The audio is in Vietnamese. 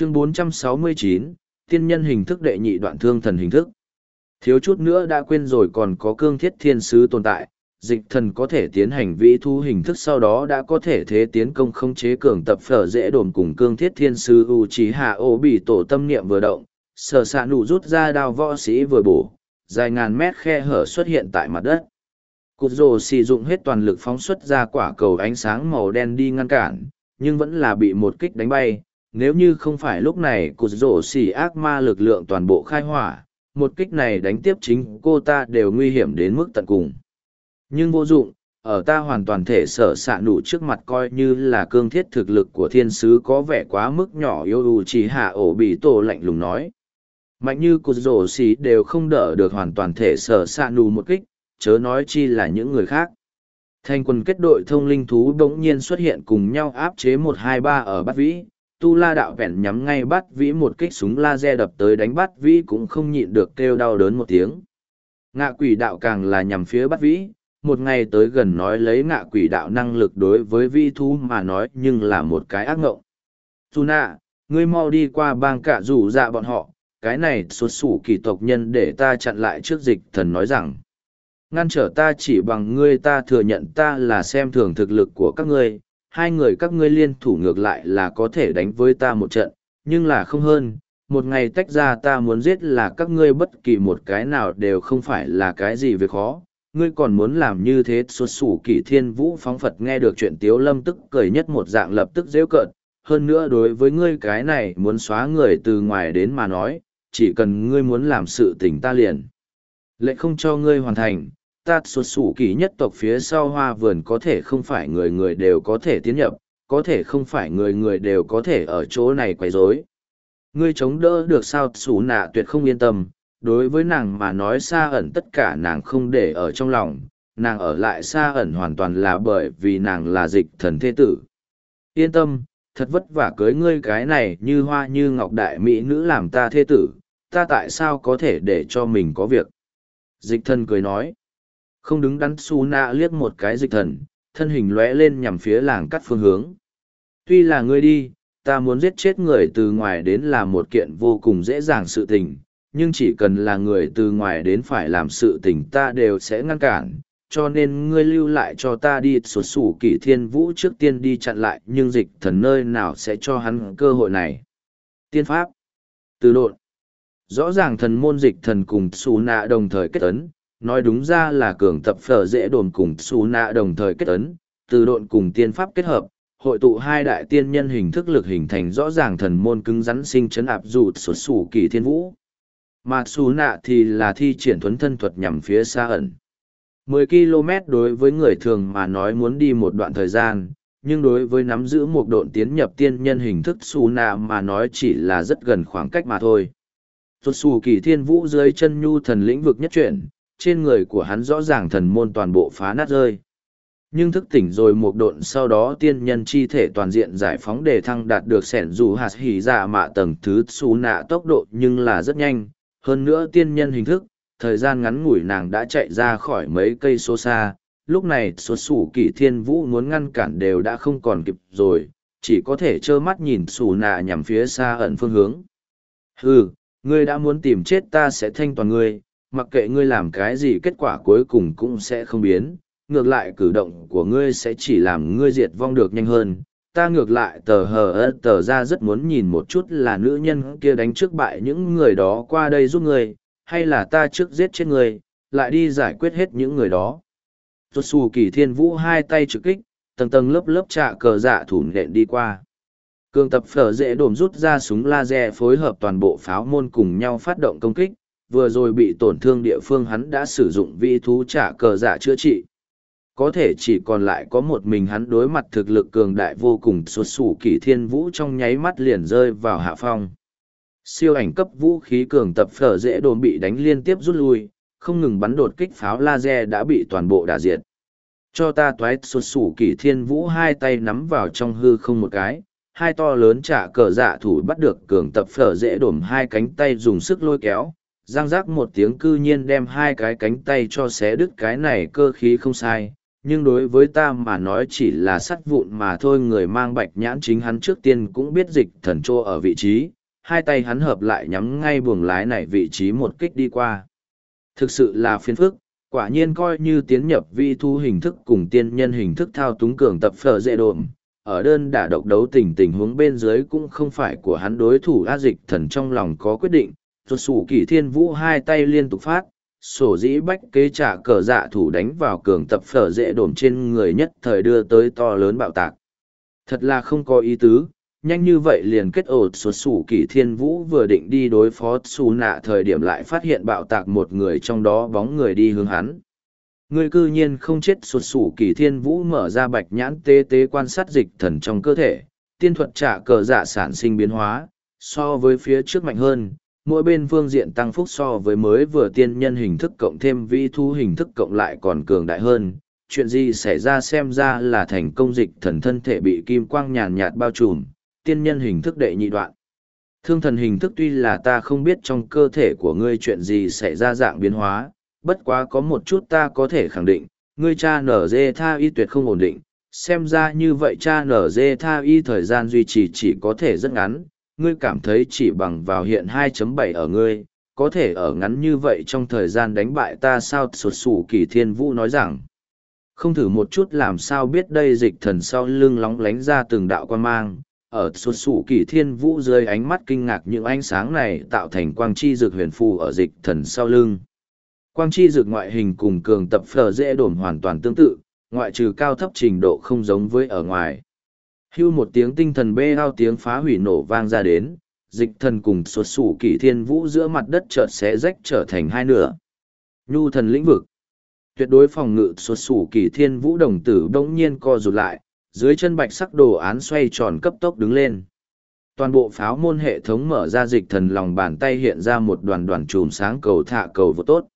chương 469, tiên nhân hình thức đệ nhị đoạn thương thần hình thức. Thiếu chút nữa đã quên rồi còn có cương thiết thiên sứ tồn tại, dịch thần có thể tiến hành vĩ thu hình thức sau đó đã có thể thế tiến công không chế cường tập phở dễ đồn cùng cương thiết thiên sứ u trí hạ ô bị tổ tâm niệm vừa động, sở xạ nụ rút ra đao võ sĩ vừa bổ, dài ngàn mét khe hở xuất hiện tại mặt đất. Cụt rồ sử dụng hết toàn lực phóng xuất ra quả cầu ánh sáng màu đen đi ngăn cản, nhưng vẫn là bị một kích đánh bay. Nếu như không phải lúc này cụt rổ xỉ ác ma lực lượng toàn bộ khai hỏa, một kích này đánh tiếp chính cô ta đều nguy hiểm đến mức tận cùng. Nhưng vô dụng, ở ta hoàn toàn thể sở xạ nụ trước mặt coi như là cương thiết thực lực của thiên sứ có vẻ quá mức nhỏ yêu ưu chỉ hạ ổ bị tổ lạnh lùng nói. Mạnh như cụt rổ xỉ đều không đỡ được hoàn toàn thể sở xạ nụ một kích, chớ nói chi là những người khác. Thành quần kết đội thông linh thú đống nhiên xuất hiện cùng nhau áp chế một hai ba ở bát vĩ, tu la đạo vẹn nhắm ngay bát vĩ một kích súng laser đập tới đánh bát vĩ cũng không nhịn được kêu đau đớn một tiếng. Ngạ quỷ đạo càng là nhằm phía bát vĩ, một ngày tới gần nói lấy ngạ quỷ đạo năng lực đối với vi thú mà nói nhưng là một cái ác ngộng. Tuna, ngươi mau đi qua bang cả rủ dạ bọn họ, cái này xuất sủ kỳ tộc nhân để ta chặn lại trước dịch thần nói rằng ngăn trở ta chỉ bằng ngươi ta thừa nhận ta là xem thường thực lực của các ngươi, hai người các ngươi liên thủ ngược lại là có thể đánh với ta một trận, nhưng là không hơn, một ngày tách ra ta muốn giết là các ngươi bất kỳ một cái nào đều không phải là cái gì việc khó. Ngươi còn muốn làm như thế xuất sủ kỷ thiên vũ phóng Phật nghe được chuyện tiếu lâm tức cười nhất một dạng lập tức dễ cợt. Hơn nữa đối với ngươi cái này muốn xóa người từ ngoài đến mà nói, chỉ cần ngươi muốn làm sự tình ta liền. Lệ không cho ngươi hoàn thành, ta xuất sủ kỳ nhất tộc phía sau hoa vườn có thể không phải người người đều có thể tiến nhập, có thể không phải người người đều có thể ở chỗ này quấy rối. Ngươi chống đỡ được sao Sủ nạ tuyệt không yên tâm, đối với nàng mà nói xa ẩn tất cả nàng không để ở trong lòng, nàng ở lại xa ẩn hoàn toàn là bởi vì nàng là dịch thần thế tử. Yên tâm, thật vất vả cưới ngươi cái này như hoa như ngọc đại mỹ nữ làm ta thế tử, ta tại sao có thể để cho mình có việc. Dịch thần cười nói, không đứng đắn su nạ liếc một cái dịch thần, thân hình lóe lên nhằm phía làng cắt phương hướng. Tuy là ngươi đi, ta muốn giết chết người từ ngoài đến là một kiện vô cùng dễ dàng sự tình, nhưng chỉ cần là người từ ngoài đến phải làm sự tình ta đều sẽ ngăn cản, cho nên ngươi lưu lại cho ta đi sụt sủ kỷ thiên vũ trước tiên đi chặn lại nhưng dịch thần nơi nào sẽ cho hắn cơ hội này. Tiên pháp Từ độn Rõ ràng thần môn dịch thần cùng xù nạ đồng thời kết ấn, nói đúng ra là cường tập phở dễ đồn cùng xù nạ đồng thời kết ấn, từ độn cùng tiên pháp kết hợp, hội tụ hai đại tiên nhân hình thức lực hình thành rõ ràng thần môn cứng rắn sinh chấn áp dù sụt sủ kỳ thiên vũ. Mà xù nạ thì là thi triển thuấn thân thuật nhằm phía xa ẩn. 10 km đối với người thường mà nói muốn đi một đoạn thời gian, nhưng đối với nắm giữ một độn tiến nhập tiên nhân hình thức xù nạ mà nói chỉ là rất gần khoảng cách mà thôi. Tuột xù kỳ thiên vũ dưới chân nhu thần lĩnh vực nhất chuyển, trên người của hắn rõ ràng thần môn toàn bộ phá nát rơi. Nhưng thức tỉnh rồi một độn sau đó tiên nhân chi thể toàn diện giải phóng đề thăng đạt được sẻn dù hạt hỉ dạ mạ tầng thứ xú nạ tốc độ nhưng là rất nhanh. Hơn nữa tiên nhân hình thức, thời gian ngắn ngủi nàng đã chạy ra khỏi mấy cây số xa. Lúc này số sủ kỷ thiên vũ muốn ngăn cản đều đã không còn kịp rồi, chỉ có thể trơ mắt nhìn xù nạ nhằm phía xa ẩn phương hướng. Hừ, ngươi đã muốn tìm chết ta sẽ thanh toàn ngươi, mặc kệ ngươi làm cái gì kết quả cuối cùng cũng sẽ không biến, ngược lại cử động của ngươi sẽ chỉ làm ngươi diệt vong được nhanh hơn. Ta ngược lại tờ hờ ơ tờ ra rất muốn nhìn một chút là nữ nhân kia đánh trước bại những người đó qua đây giúp ngươi, hay là ta trước giết chết ngươi, lại đi giải quyết hết những người đó. Tốt xù kỳ thiên vũ hai tay trực kích, tầng tầng lớp lớp trạ cờ dạ thủ nện đi qua. Cường tập phở dễ đồm rút ra súng laser phối hợp toàn bộ pháo môn cùng nhau phát động công kích, vừa rồi bị tổn thương địa phương hắn đã sử dụng vị thú trả cờ dạ chữa trị. Có thể chỉ còn lại có một mình hắn đối mặt thực lực cường đại vô cùng xuất xù kỷ thiên vũ trong nháy mắt liền rơi vào hạ phong. Siêu ảnh cấp vũ khí cường tập phở dễ đồn bị đánh liên tiếp rút lui, không ngừng bắn đột kích pháo laser đã bị toàn bộ đả diệt. Cho ta toái xuất xù kỷ thiên vũ hai tay nắm vào trong hư không một cái, hai to lớn trả cờ dạ thủ bắt được cường tập phở dễ đổm hai cánh tay dùng sức lôi kéo, giang giác một tiếng cư nhiên đem hai cái cánh tay cho xé đứt cái này cơ khí không sai, nhưng đối với ta mà nói chỉ là sắt vụn mà thôi người mang bạch nhãn chính hắn trước tiên cũng biết dịch thần trô ở vị trí, hai tay hắn hợp lại nhắm ngay buồng lái này vị trí một kích đi qua. Thực sự là phiền phức, quả nhiên coi như tiến nhập vi thu hình thức cùng tiên nhân hình thức thao túng cường tập phở dễ đồn. Ở đơn đả độc đấu tình tình huống bên dưới cũng không phải của hắn đối thủ A dịch thần trong lòng có quyết định, ruột sủ kỷ thiên vũ hai tay liên tục phát, sổ dĩ bách kế trả cờ dạ thủ đánh vào cường tập phở dễ đổm trên người nhất thời đưa tới to lớn bạo tạc. Thật là không có ý tứ, nhanh như vậy liền kết ổ xuất sủ kỷ thiên vũ vừa định đi đối phó xù nạ thời điểm lại phát hiện bạo tạc một người trong đó bóng người đi hướng hắn. Người cư nhiên không chết xuất sủ kỷ thiên vũ mở ra bạch nhãn tế tế quan sát dịch thần trong cơ thể, tiên thuật trả cờ dạ sản sinh biến hóa, so với phía trước mạnh hơn, mỗi bên phương diện tăng phúc so với mới vừa tiên nhân hình thức cộng thêm vi thu hình thức cộng lại còn cường đại hơn. Chuyện gì xảy ra xem ra là thành công dịch thần thân thể bị kim quang nhàn nhạt bao trùm, tiên nhân hình thức đệ nhị đoạn. Thương thần hình thức tuy là ta không biết trong cơ thể của ngươi chuyện gì xảy ra dạng biến hóa, bất quá có một chút ta có thể khẳng định, ngươi cha nở dê tha y tuyệt không ổn định, xem ra như vậy cha nở dê tha y thời gian duy trì chỉ có thể rất ngắn, ngươi cảm thấy chỉ bằng vào hiện 2.7 ở ngươi, có thể ở ngắn như vậy trong thời gian đánh bại ta sao sụt sủ kỳ thiên vũ nói rằng, không thử một chút làm sao biết đây dịch thần sau lưng lóng lánh ra từng đạo quan mang, ở sụt sủ kỳ thiên vũ dưới ánh mắt kinh ngạc những ánh sáng này tạo thành quang chi dược huyền phù ở dịch thần sau lưng. Quang chi dược ngoại hình cùng cường tập phở dễ đổm hoàn toàn tương tự, ngoại trừ cao thấp trình độ không giống với ở ngoài. Hưu một tiếng tinh thần bê ao tiếng phá hủy nổ vang ra đến, dịch thần cùng xuất sủ kỷ thiên vũ giữa mặt đất chợt sẽ rách trở thành hai nửa. Nhu thần lĩnh vực. Tuyệt đối phòng ngự xuất sủ kỷ thiên vũ đồng tử đông nhiên co rụt lại, dưới chân bạch sắc đồ án xoay tròn cấp tốc đứng lên. Toàn bộ pháo môn hệ thống mở ra dịch thần lòng bàn tay hiện ra một đoàn đoàn chùm sáng cầu thạ cầu vô tốt.